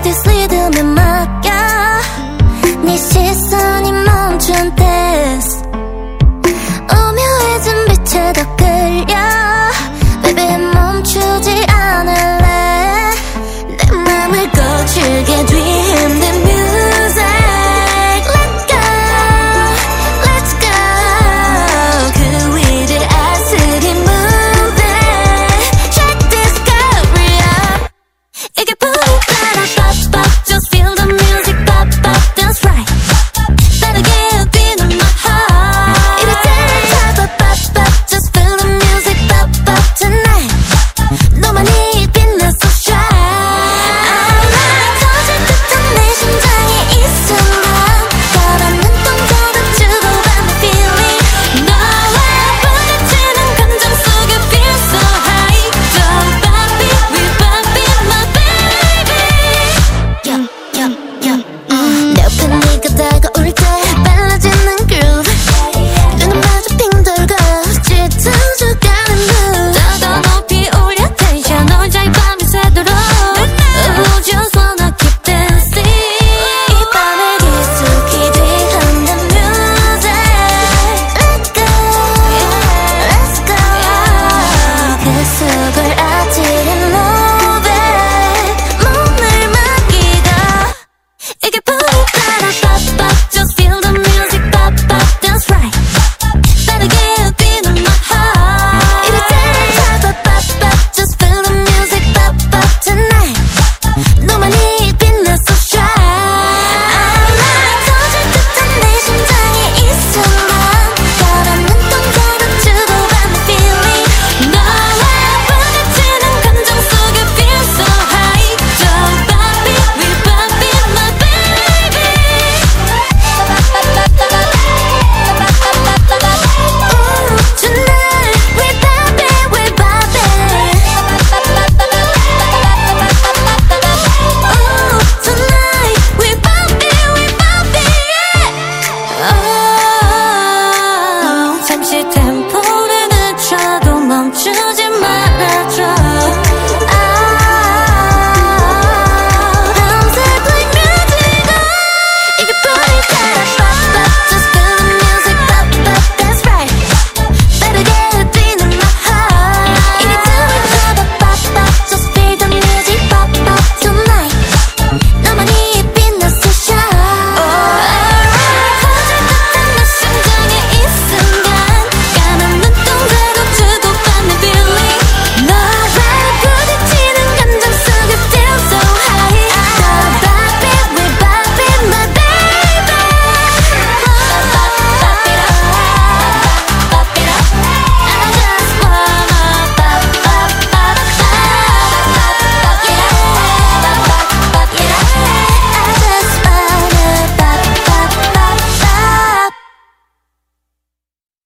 this in my to 없이 태